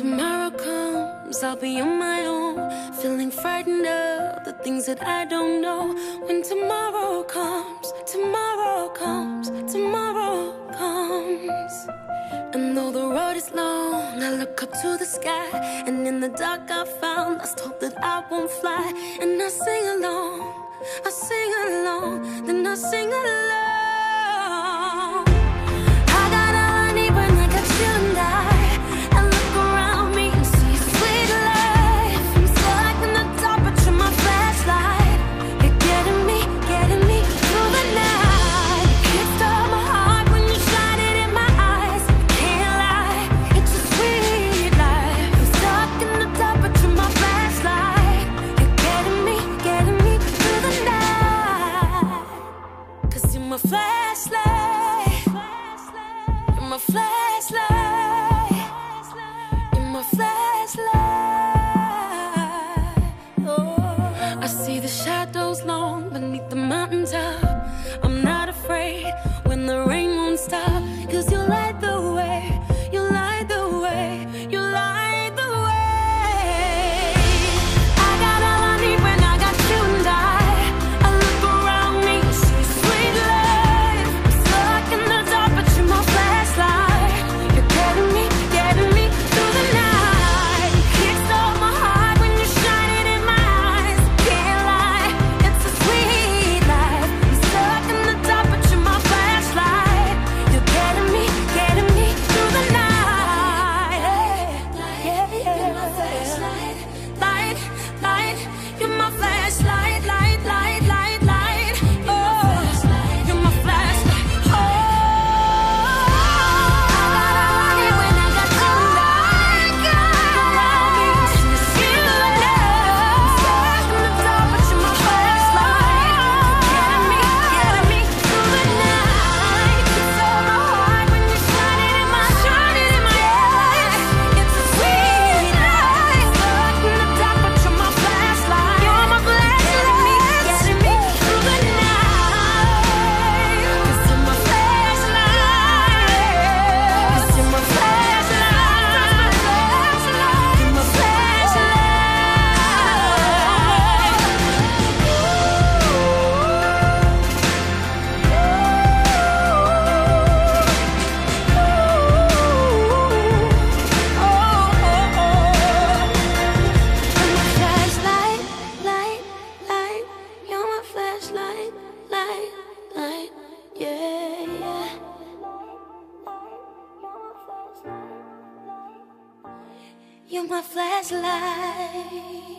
tomorrow comes, I'll be on my own, feeling frightened of the things that I don't know. When tomorrow comes, tomorrow comes, tomorrow comes. And though the road is long, I look up to the sky, and in the dark I found I hope that I won't fly. And I sing along, I sing along, then I sing along. beneath the mountain top. You're my flashlight.